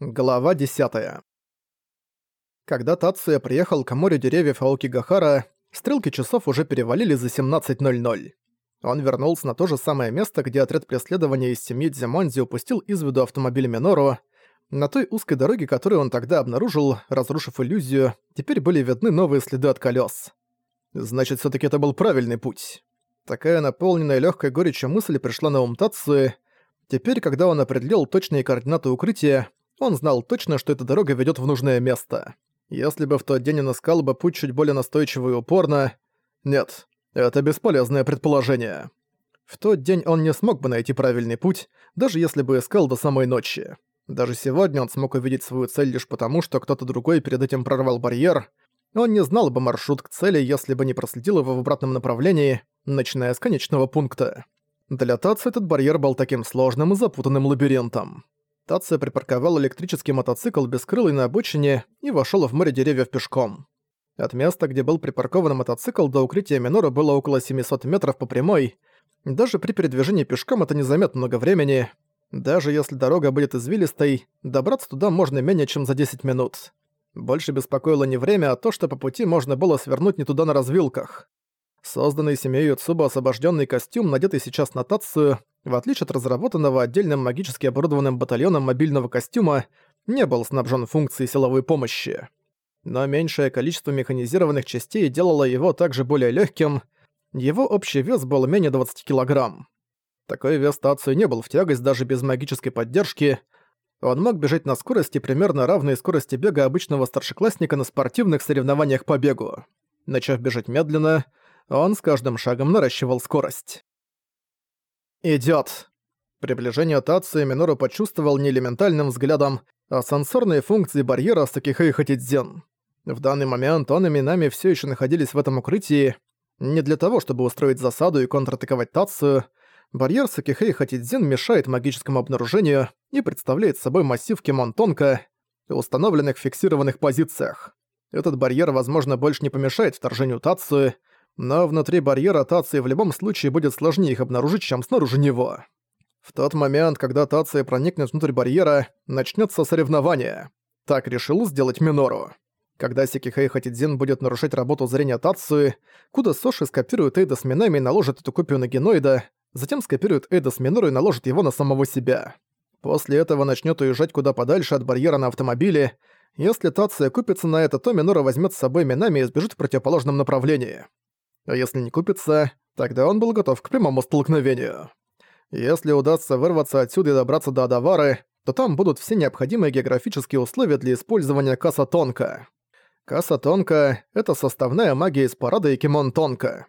Глава 10. Когда Тацуя приехал к морю деревьев Аокигахара, стрелки часов уже перевалили за 17.00. Он вернулся на то же самое место, где отряд преследования из семьи Дзимонзи упустил из виду автомобиль Минору. На той узкой дороге, которую он тогда обнаружил, разрушив иллюзию, теперь были видны новые следы от колес. Значит, все таки это был правильный путь. Такая наполненная легкой горечью мысль пришла на ум Тацуи. Теперь, когда он определил точные координаты укрытия, он знал точно, что эта дорога ведет в нужное место. Если бы в тот день он искал бы путь чуть более настойчиво и упорно... Нет, это бесполезное предположение. В тот день он не смог бы найти правильный путь, даже если бы искал до самой ночи. Даже сегодня он смог увидеть свою цель лишь потому, что кто-то другой перед этим прорвал барьер. Он не знал бы маршрут к цели, если бы не проследил его в обратном направлении, начиная с конечного пункта. Для Таца этот барьер был таким сложным и запутанным лабиринтом. Тация припарковал электрический мотоцикл бескрылый на обочине и вошел в море деревьев пешком. От места, где был припаркован мотоцикл, до укрытия Минора было около 700 метров по прямой. Даже при передвижении пешком это не займет много времени. Даже если дорога будет извилистой, добраться туда можно менее чем за 10 минут. Больше беспокоило не время, а то, что по пути можно было свернуть не туда на развилках. Созданный семьей Цуба освобожденный костюм, надетый сейчас на Тацию, в отличие от разработанного отдельным магически оборудованным батальоном мобильного костюма, не был снабжен функцией силовой помощи. Но меньшее количество механизированных частей делало его также более легким. Его общий вес был менее 20 килограмм. Такой вес Тацию не был в тягость даже без магической поддержки. Он мог бежать на скорости, примерно равной скорости бега обычного старшеклассника на спортивных соревнованиях по бегу. Начав бежать медленно, он с каждым шагом наращивал скорость. «Идёт!» Приближение Тации Минору почувствовал не элементальным взглядом, а сенсорные функции барьера Сакихэй Хатидзен. В данный момент он и Минами всё ещё находились в этом укрытии, не для того, чтобы устроить засаду и контратаковать Тацию. Барьер Сакихэй Хатидзен мешает магическому обнаружению и представляет собой массив Кимон-Тонко, установленных в фиксированных позициях. Этот барьер, возможно, больше не помешает вторжению Тацию, но внутри барьера Тации в любом случае будет сложнее их обнаружить, чем снаружи него. В тот момент, когда Тация проникнет внутрь барьера, начнется соревнование. Так решил сделать Минору. Когда Сикихэй Хатидзин будет нарушать работу зрения Тацию, Куда Соши скопирует Эйда с Минами и наложит эту копию на геноида, затем скопирует Эйда с Минору и наложит его на самого себя. После этого начнет уезжать куда подальше от барьера на автомобиле. Если Тация купится на это, то Минора возьмет с собой Минами и сбежит в противоположном направлении. А если не купится, тогда он был готов к прямому столкновению. Если удастся вырваться отсюда и добраться до Адавары, то там будут все необходимые географические условия для использования Каса Тонка. Каса Тонка — это составная магия из парада и кимон Тонка.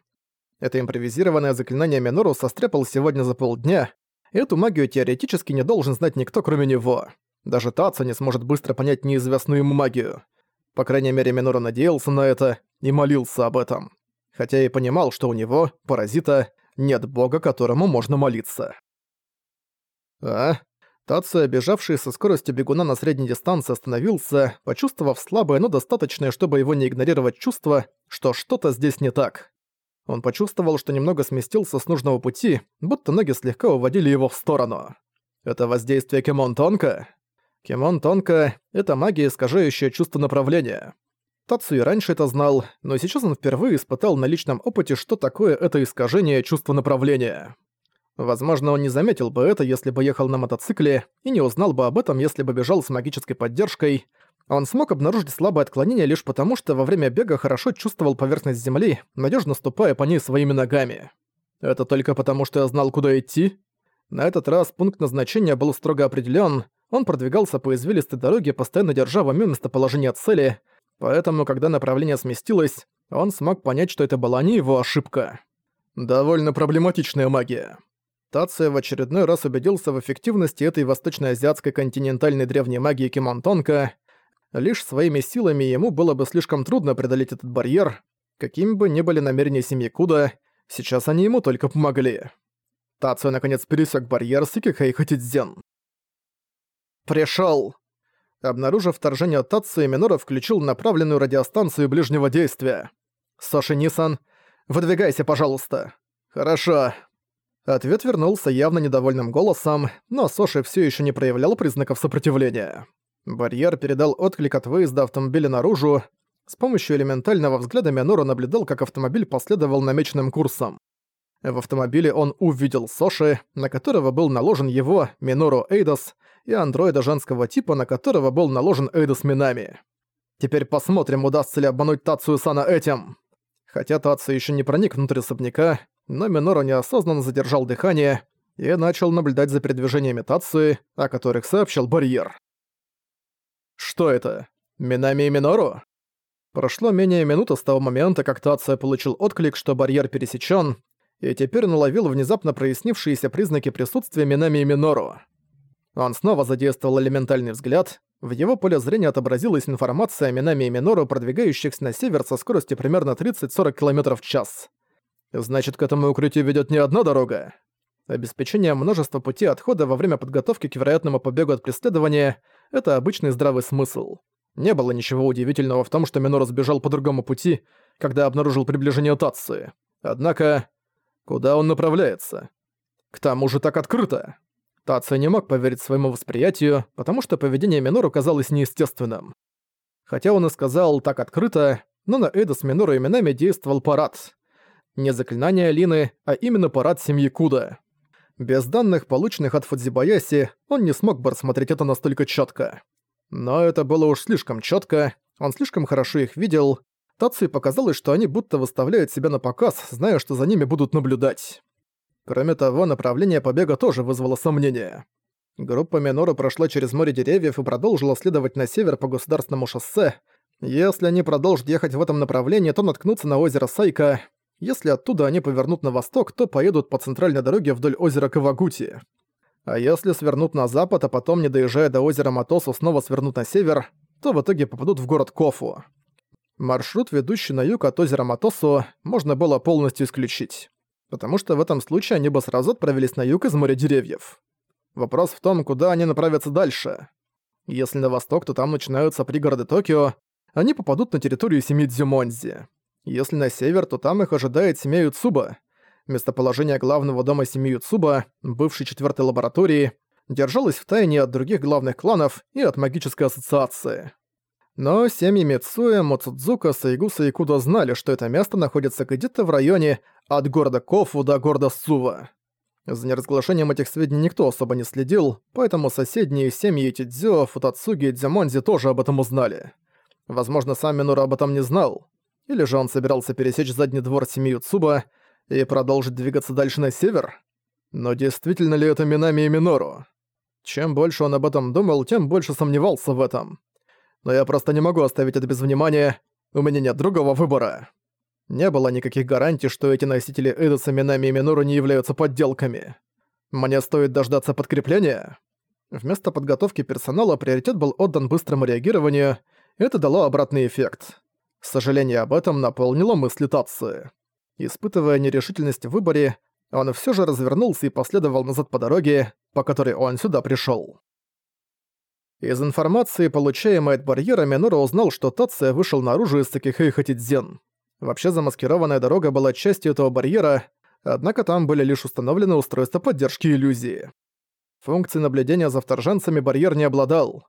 Это импровизированное заклинание Минору состряпал сегодня за полдня. Эту магию теоретически не должен знать никто, кроме него. Даже Таца не сможет быстро понять неизвестную ему магию. По крайней мере, Минору надеялся на это и молился об этом хотя и понимал, что у него, паразита, нет бога, которому можно молиться. А? Тация, бежавший со скоростью бегуна на средней дистанции, остановился, почувствовав слабое, но достаточное, чтобы его не игнорировать чувство, что что-то здесь не так. Он почувствовал, что немного сместился с нужного пути, будто ноги слегка уводили его в сторону. Это воздействие Кемон Тонко? Кемон Тонко — это магия, искажающая чувство направления. Тацу и раньше это знал, но сейчас он впервые испытал на личном опыте, что такое это искажение чувства направления. Возможно, он не заметил бы это, если бы ехал на мотоцикле, и не узнал бы об этом, если бы бежал с магической поддержкой. Он смог обнаружить слабое отклонение лишь потому, что во время бега хорошо чувствовал поверхность земли, надежно ступая по ней своими ногами. Это только потому, что я знал, куда идти? На этот раз пункт назначения был строго определен. он продвигался по извилистой дороге, постоянно держа в уме местоположение цели, Поэтому, когда направление сместилось, он смог понять, что это была не его ошибка. Довольно проблематичная магия. Тация в очередной раз убедился в эффективности этой восточноазиатской континентальной древней магии Кимонтонка. Лишь своими силами ему было бы слишком трудно преодолеть этот барьер. Какими бы ни были намерения семьи Куда, сейчас они ему только помогли. Тация наконец пересек барьер Сикихэй Хатидзен. «Пришёл!» Обнаружив вторжение Татсу, Минора включил направленную радиостанцию ближнего действия. «Соши Нисан, выдвигайся, пожалуйста». «Хорошо». Ответ вернулся явно недовольным голосом, но Соши все еще не проявлял признаков сопротивления. Барьер передал отклик от выезда автомобиля наружу. С помощью элементального взгляда Минору наблюдал, как автомобиль последовал намеченным курсом. В автомобиле он увидел Соши, на которого был наложен его, Минору Эйдос, и андроида женского типа, на которого был наложен Эйдос Минами. Теперь посмотрим, удастся ли обмануть Тацию-сана этим. Хотя Тацию еще не проник внутрь особняка, но Минору неосознанно задержал дыхание и начал наблюдать за передвижениями Тации, о которых сообщил барьер. Что это? Минами и Минору? Прошло менее минуты с того момента, как Тация получил отклик, что барьер пересечен, и теперь наловил внезапно прояснившиеся признаки присутствия Минами и Минору. Он снова задействовал элементальный взгляд, в его поле зрения отобразилась информация о Минами и Минору, продвигающихся на север со скоростью примерно 30-40 км в час. Значит, к этому укрытию ведет не одна дорога. Обеспечение множества путей отхода во время подготовки к вероятному побегу от преследования — это обычный здравый смысл. Не было ничего удивительного в том, что Минору сбежал по другому пути, когда обнаружил приближение Татсы. Однако, куда он направляется? К тому же так открыто. Тация не мог поверить своему восприятию, потому что поведение Минору казалось неестественным. Хотя он и сказал так открыто, но на Эда с Минору именами действовал парад. Не заклинание Алины, а именно парад семьи Куда. Без данных, полученных от Фудзибаяси, он не смог бы рассмотреть это настолько четко. Но это было уж слишком четко, он слишком хорошо их видел. Тацию показалось, что они будто выставляют себя на показ, зная, что за ними будут наблюдать. Кроме того, направление побега тоже вызвало сомнения. Группа Минора прошла через море деревьев и продолжила следовать на север по государственному шоссе. Если они продолжат ехать в этом направлении, то наткнутся на озеро Сайка. Если оттуда они повернут на восток, то поедут по центральной дороге вдоль озера Кавагути. А если свернут на запад, а потом, не доезжая до озера Матосу, снова свернут на север, то в итоге попадут в город Кофу. Маршрут, ведущий на юг от озера Матосу, можно было полностью исключить потому что в этом случае они бы сразу отправились на юг из моря деревьев. Вопрос в том, куда они направятся дальше. Если на восток, то там начинаются пригороды Токио, они попадут на территорию семьи Дзюмонзи. Если на север, то там их ожидает семья Юцуба. Местоположение главного дома семьи Юцуба, бывшей четвертой лаборатории, держалось в тайне от других главных кланов и от магической ассоциации. Но семьи Мицуэ, Моцудзука, Сайгуса и Кудо знали, что это место находится где-то в районе от города Кофу до города Сува. За неразглашением этих сведений никто особо не следил, поэтому соседние семьи Тидзё, Футацуги и Дзямонзи тоже об этом узнали. Возможно, сам Минура об этом не знал. Или же он собирался пересечь задний двор семьи Цуба и продолжить двигаться дальше на север? Но действительно ли это Минами и Минору? Чем больше он об этом думал, тем больше сомневался в этом но я просто не могу оставить это без внимания, у меня нет другого выбора. Не было никаких гарантий, что эти носители Эдоса, Минами и Минору не являются подделками. Мне стоит дождаться подкрепления? Вместо подготовки персонала приоритет был отдан быстрому реагированию, это дало обратный эффект. Сожаление об этом наполнило мысли Татсы. Испытывая нерешительность в выборе, он все же развернулся и последовал назад по дороге, по которой он сюда пришел. Из информации, получаемой от барьера, Минора узнал, что Тация вышел наружу из Такихэй Хатидзен. Вообще замаскированная дорога была частью этого барьера, однако там были лишь установлены устройства поддержки иллюзии. Функции наблюдения за вторженцами барьер не обладал.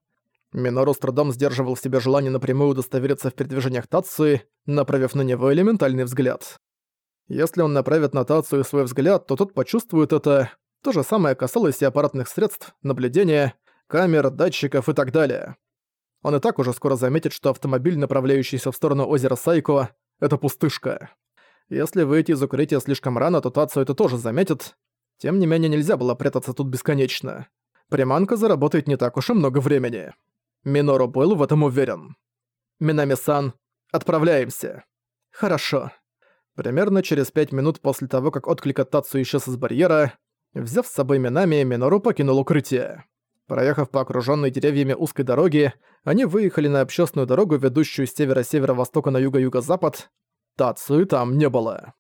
Минору с трудом сдерживал в себе желание напрямую удостовериться в передвижениях Тации, направив на него элементальный взгляд. Если он направит на Тацию свой взгляд, то тот почувствует это. То же самое касалось и аппаратных средств, наблюдения, камер, датчиков и так далее. Он и так уже скоро заметит, что автомобиль, направляющийся в сторону озера Сайко, это пустышка. Если выйти из укрытия слишком рано, то Тацу это тоже заметит. Тем не менее, нельзя было прятаться тут бесконечно. Приманка заработает не так уж и много времени. Минору был в этом уверен. Минами-сан, отправляемся. Хорошо. Примерно через пять минут после того, как отклик от Тацу исчез из барьера, взяв с собой Минами, Минору покинул укрытие. Проехав по окруженной деревьями узкой дороге, они выехали на общественную дорогу, ведущую с севера-северо-востока на юго-юго-запад. Тацуи там не было.